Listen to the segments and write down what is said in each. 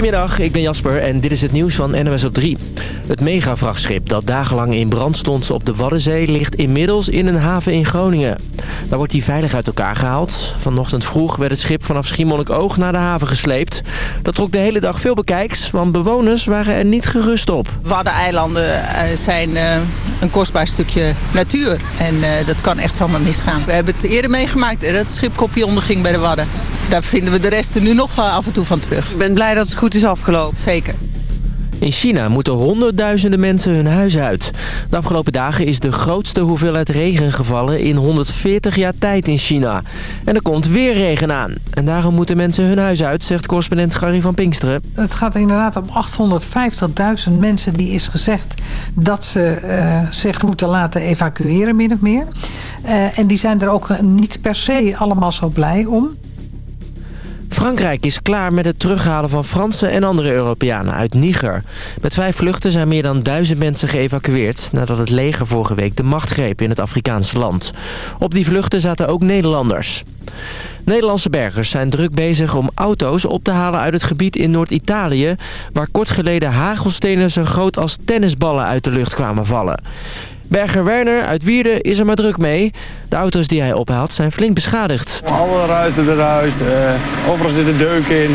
Goedemiddag, ik ben Jasper en dit is het nieuws van NOS op 3. Het megavrachtschip dat dagenlang in brand stond op de Waddenzee... ligt inmiddels in een haven in Groningen. Daar wordt hij veilig uit elkaar gehaald. Vanochtend vroeg werd het schip vanaf Schiermonnikoog naar de haven gesleept. Dat trok de hele dag veel bekijks, want bewoners waren er niet gerust op. Waddeneilanden eh, zijn eh, een kostbaar stukje natuur. En eh, dat kan echt zomaar misgaan. We hebben het eerder meegemaakt dat het schip kopje onderging bij de Wadden. Daar vinden we de resten nu nog af en toe van terug. Ik ben blij dat het goed is afgelopen. Zeker. In China moeten honderdduizenden mensen hun huis uit. De afgelopen dagen is de grootste hoeveelheid regen gevallen in 140 jaar tijd in China. En er komt weer regen aan. En daarom moeten mensen hun huis uit, zegt correspondent Gary van Pinksteren. Het gaat inderdaad om 850.000 mensen die is gezegd dat ze uh, zich moeten laten evacueren, min of meer. Uh, en die zijn er ook niet per se allemaal zo blij om. Frankrijk is klaar met het terughalen van Franse en andere Europeanen uit Niger. Met vijf vluchten zijn meer dan duizend mensen geëvacueerd... nadat het leger vorige week de macht greep in het Afrikaanse land. Op die vluchten zaten ook Nederlanders. Nederlandse bergers zijn druk bezig om auto's op te halen uit het gebied in Noord-Italië... waar kort geleden hagelstenen zo groot als tennisballen uit de lucht kwamen vallen. Berger Werner uit Wierden is er maar druk mee. De auto's die hij ophaalt zijn flink beschadigd. Alle ruiten eruit, uh, overal zitten deuken in.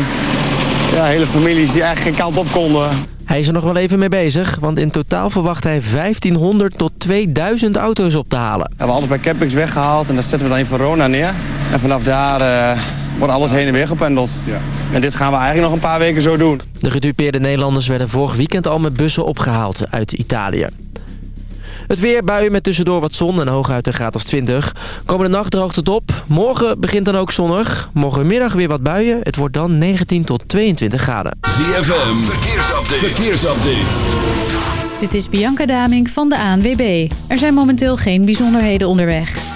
Ja, hele families die eigenlijk geen kant op konden. Hij is er nog wel even mee bezig, want in totaal verwacht hij 1500 tot 2000 auto's op te halen. We hebben alles bij campings weggehaald en dat zetten we dan in Verona neer. En vanaf daar uh, wordt alles heen en weer gependeld. Ja. En dit gaan we eigenlijk nog een paar weken zo doen. De gedupeerde Nederlanders werden vorig weekend al met bussen opgehaald uit Italië. Het weer, buien met tussendoor wat zon en hooguit een graad of 20. Komende nacht droogt het op. Morgen begint dan ook zonnig. Morgenmiddag weer wat buien. Het wordt dan 19 tot 22 graden. ZFM, verkeersupdate. verkeersupdate. Dit is Bianca Daming van de ANWB. Er zijn momenteel geen bijzonderheden onderweg.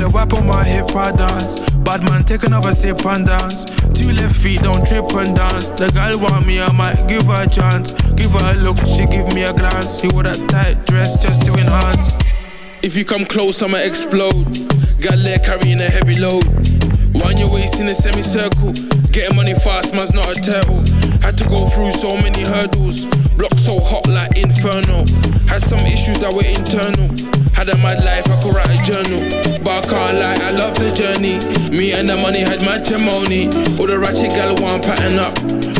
With a whip on my hip, I dance. Bad man, take another sip and dance. Two left feet, don't trip and dance. The girl want me, I might give her a chance. Give her a look, she give me a glance. He wore that tight dress just to enhance. If you come close, I'ma explode. Got leg carrying a heavy load. Wind your waist in a semicircle. Getting money fast, man's not a turtle. Had to go through so many hurdles. Block so hot like inferno. Had some issues that were internal. Had a mad life, I could write a journal. But I can't lie, I love the journey. Me and the money had matrimony. All the ratchet gal want pattern up.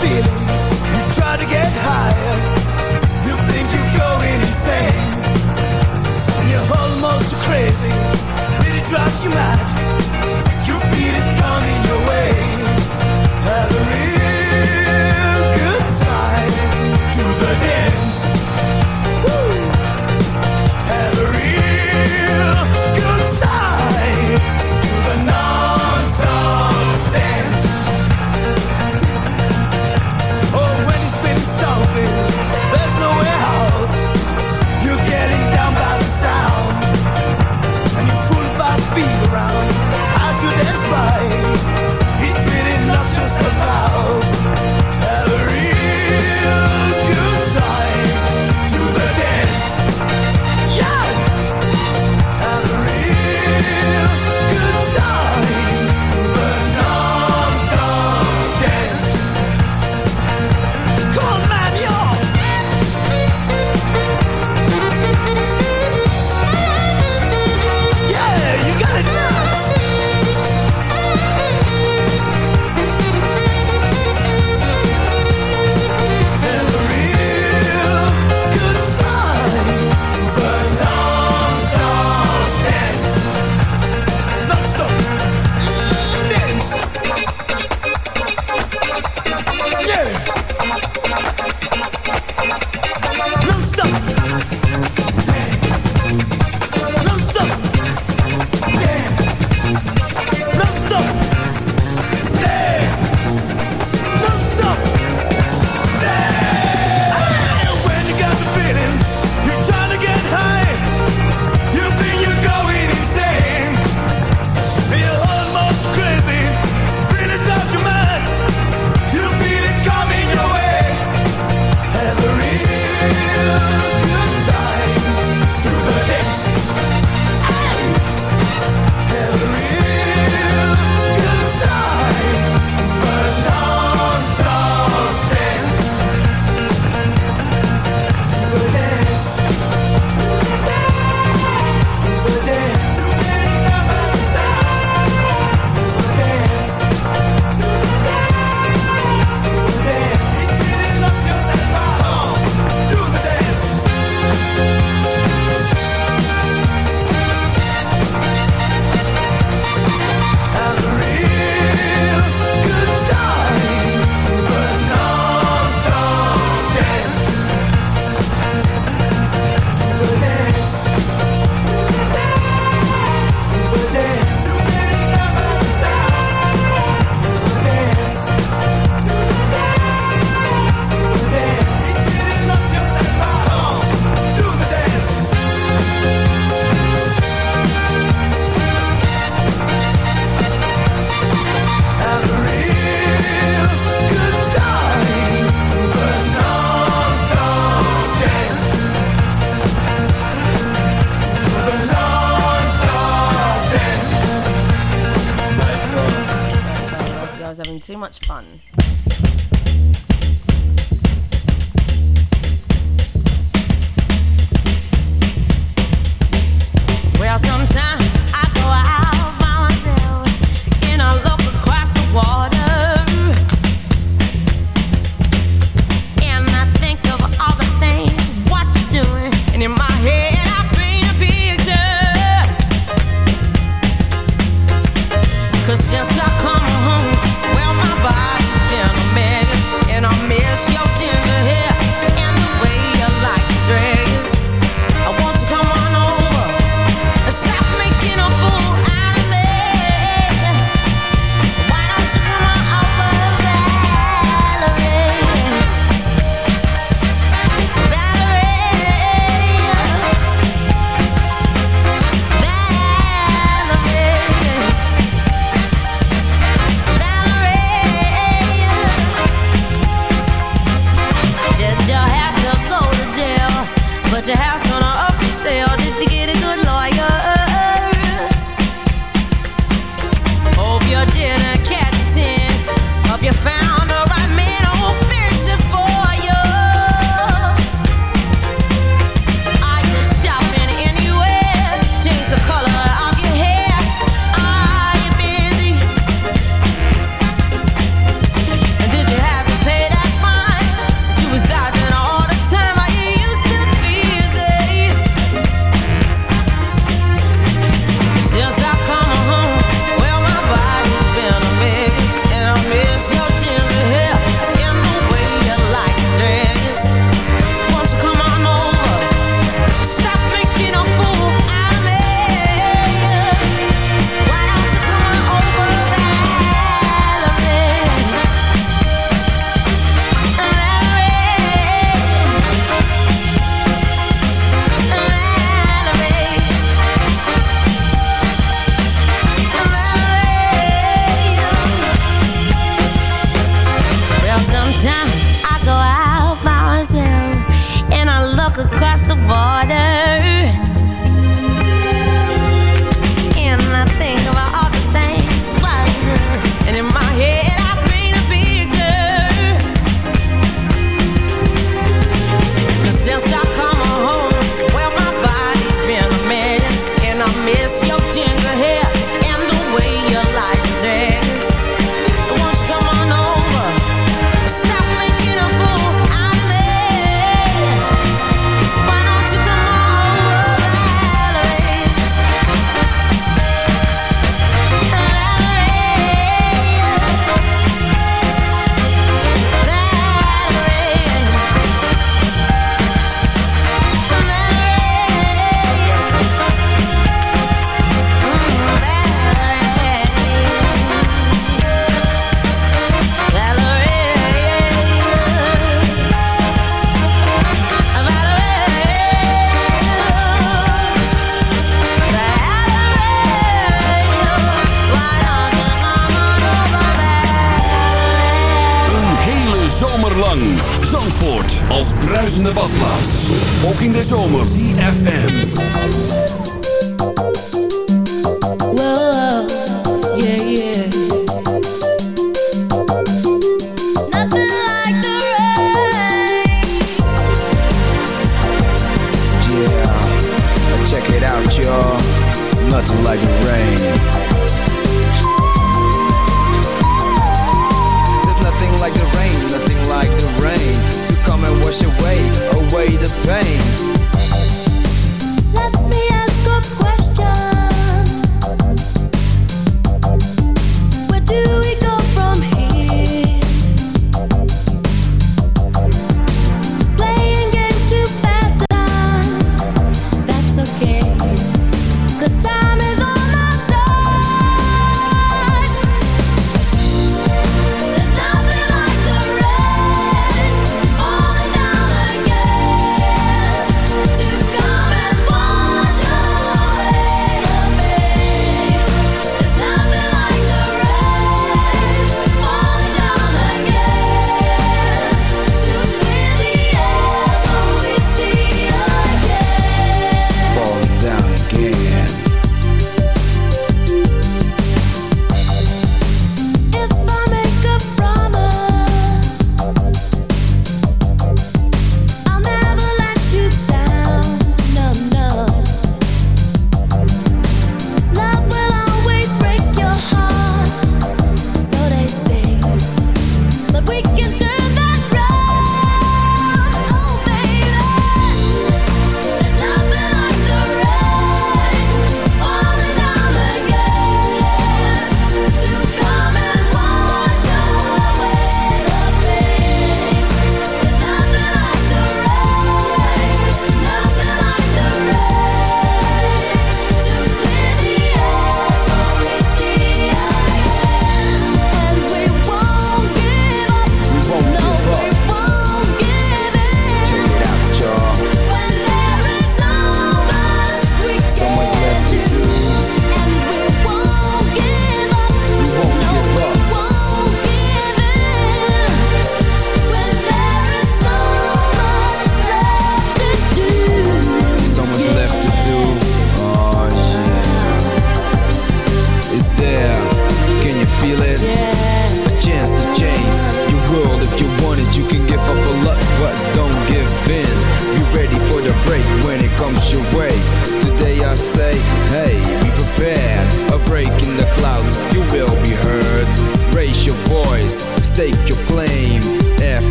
The you try to get higher. You think you're going insane. And you're almost crazy. You mad. Feel it coming your way. Have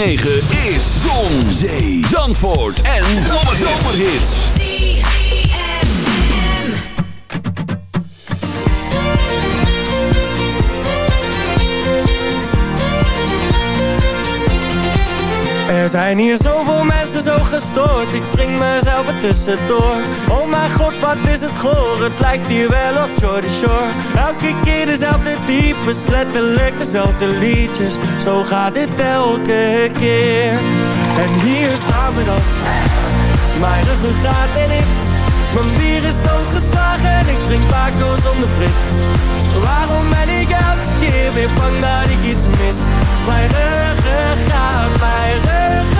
106.9 Ik breng mezelf er tussendoor. Oh mijn god, wat is het goor? Het lijkt hier wel op Jordy Shore. Elke keer dezelfde types Letterlijk dezelfde liedjes. Zo gaat dit elke keer. En hier staan we dan. Mijn ruggengraat en ik. Mijn bier is doodgeslagen En ik drink Paco zonder prik. Waarom ben ik elke keer weer bang dat ik iets mis? Mijn ruggengraat, mijn ruggengraat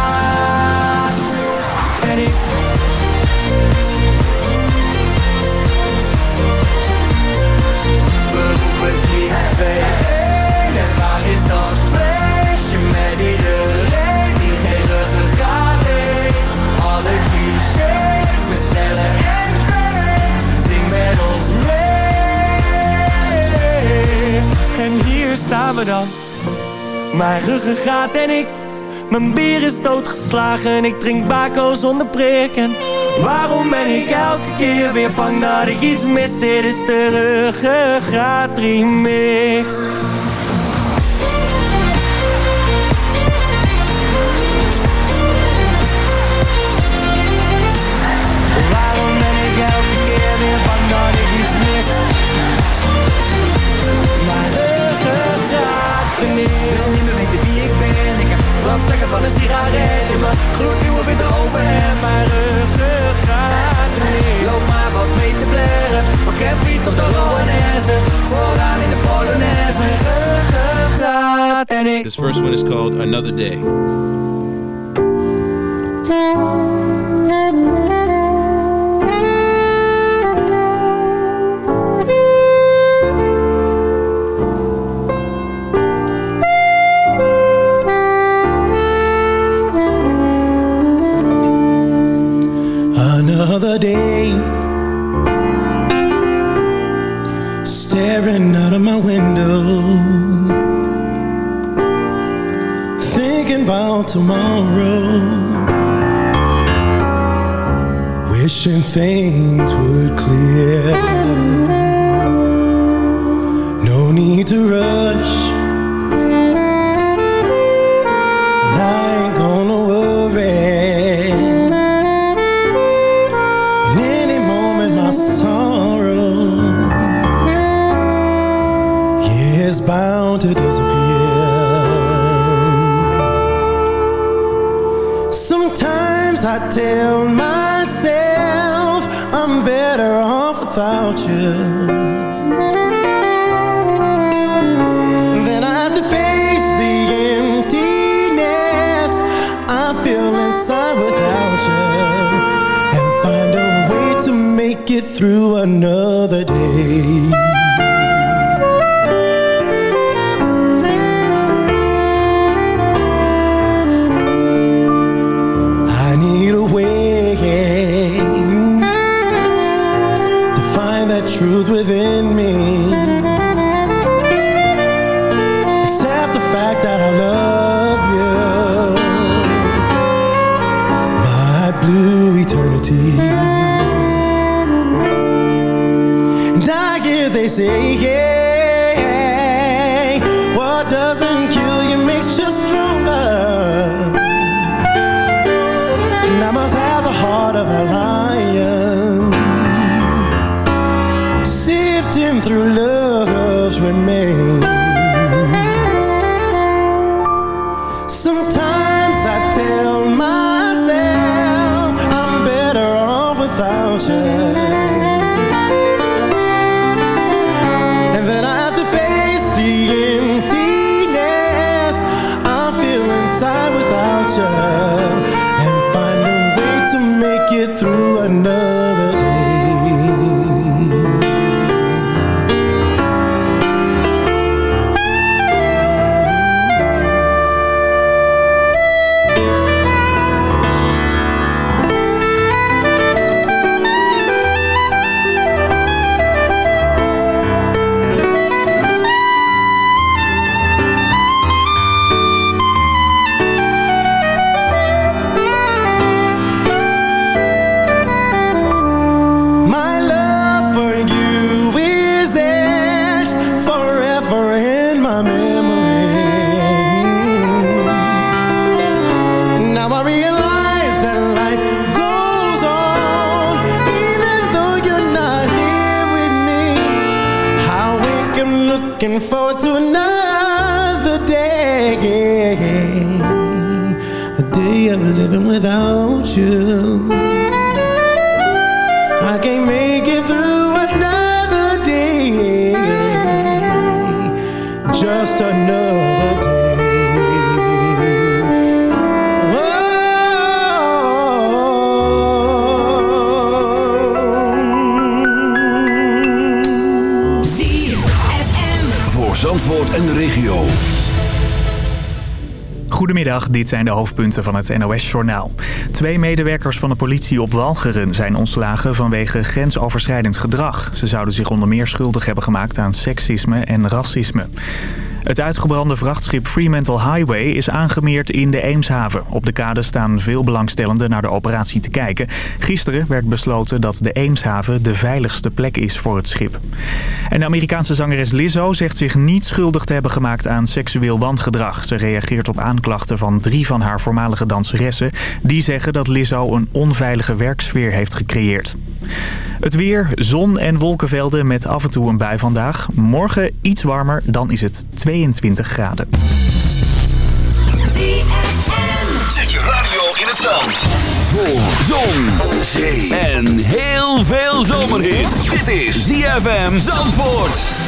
3, 2, 1 En waar is dat feestje met iedereen die geen ruggengraat heeft? Alle clichés met snelle en break Zing met ons mee. En hier staan we dan. Mijn ruggengraat en ik. Mijn bier is doodgeslagen Ik drink bako zonder prik. En waarom ben ik elke keer weer bang dat ik iets mis Dit is de ruggengraat remix Waarom ben ik elke keer weer bang dat ik iets mis? Mijn ruggengraat Ik wil niet meer weten wie ik ben. Ik heb brandvlekken van een sigaret in mijn gloednieuwe witte overhemd. Tot de. Vooraan in de Polonaise. En ik. This first one is called Another Day. My window. Thinking about tomorrow. Wishing things would clear. No need to rush tell myself I'm better off without you. Then I have to face the emptiness. I feel inside without you. And find a way to make it through another day they say, yeah, without you. I can't make it through another day, just another day. Voor Zandvoort en de regio. Goedemiddag, dit zijn de hoofdpunten van het NOS-journaal. Twee medewerkers van de politie op Walcheren zijn ontslagen vanwege grensoverschrijdend gedrag. Ze zouden zich onder meer schuldig hebben gemaakt aan seksisme en racisme. Het uitgebrande vrachtschip Fremantle Highway is aangemeerd in de Eemshaven. Op de kade staan veel belangstellenden naar de operatie te kijken. Gisteren werd besloten dat de Eemshaven de veiligste plek is voor het schip. En de Amerikaanse zangeres Lizzo zegt zich niet schuldig te hebben gemaakt aan seksueel wangedrag. Ze reageert op aanklachten van drie van haar voormalige danseressen. Die zeggen dat Lizzo een onveilige werksfeer heeft gecreëerd. Het weer, zon en wolkenvelden met af en toe een bui vandaag. Morgen iets warmer, dan is het 22 graden. Zet je radio in het zand. Voor zon, zee en heel veel zomerhit. Dit is ZFM Zandvoort.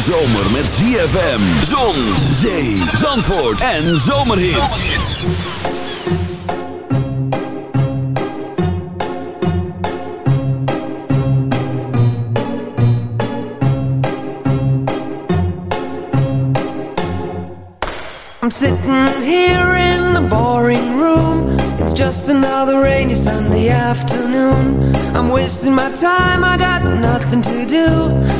Zomer met ZFM, zon, zee, zandvoort en zomerhits. I'm sitting here in the boring room. It's just another rainy Sunday afternoon. I'm wasting my time, I got nothing to do.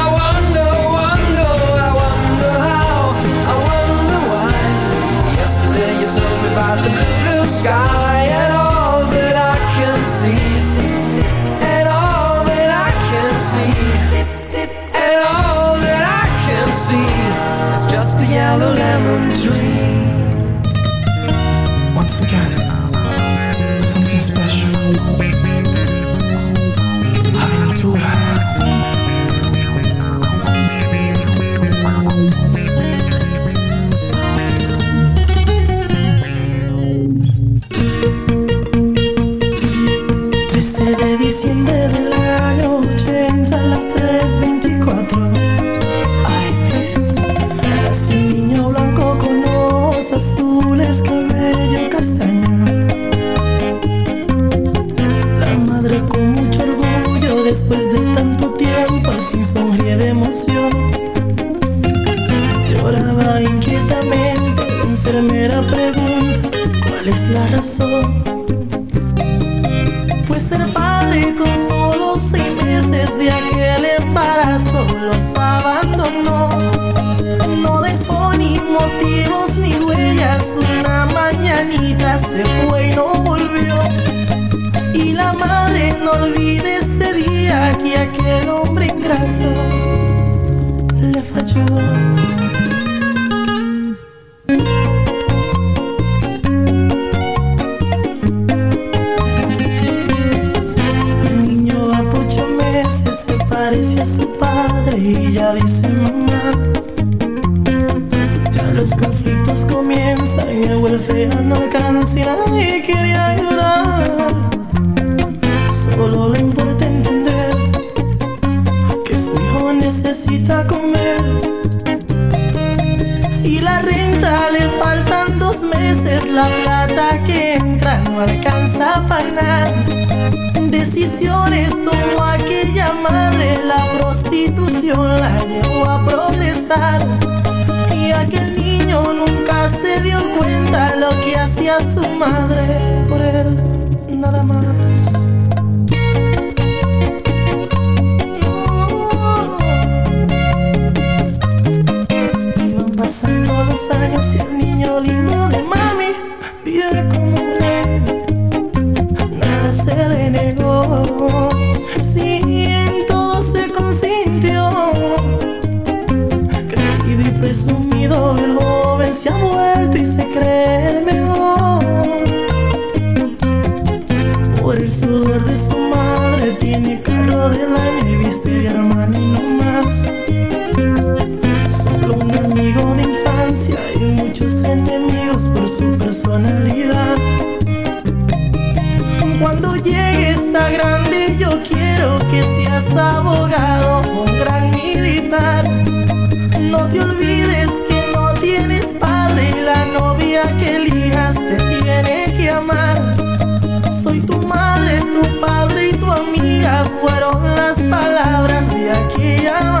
yellow lemon tree. Once again, alcanza para nada. Decisiones tomó aquella madre, la prostitución la llevó a progresar. Y aquel niño nunca se dio cuenta lo que hacía su madre por él, nada más. Iban pasando los años y el niño lindo de mami vive como abogado un gran militar. No te olvides que no tienes padre y la novia que elijas te tiene que amar. Soy tu madre, tu padre y tu amiga fueron las palabras de aquella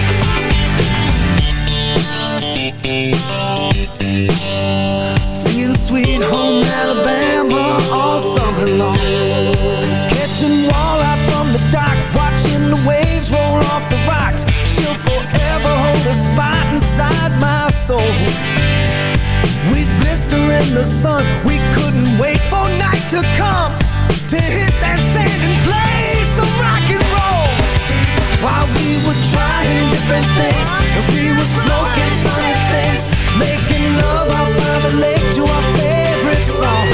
Blister in the sun. We couldn't wait for night to come To hit that sand and play some rock and roll. While we were trying different things And we were smoking funny things Making love out by the lake to our favorite song.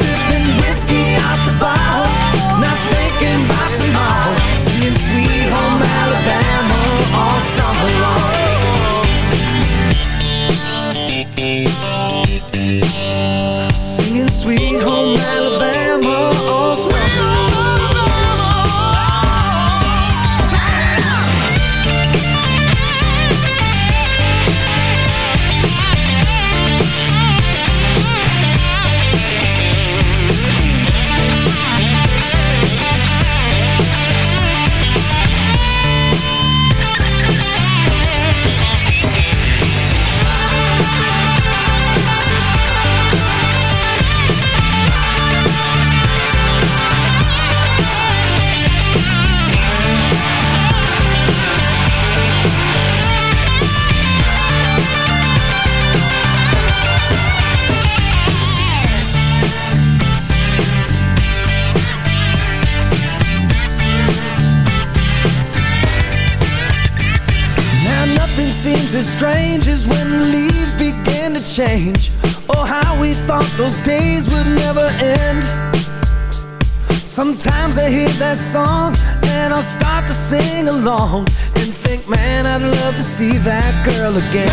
Sipping whiskey out the bottle Not thinking about tomorrow. Singing Sweet Home Alabama as when the leaves begin to change. Oh, how we thought those days would never end. Sometimes I hear that song and I'll start to sing along And think, man, I'd love to see that girl again.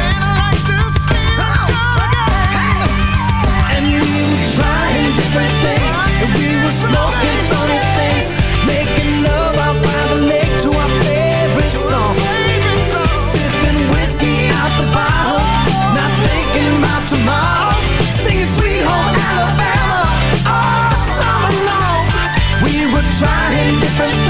Oh, and we were trying different things. And we were smoking funny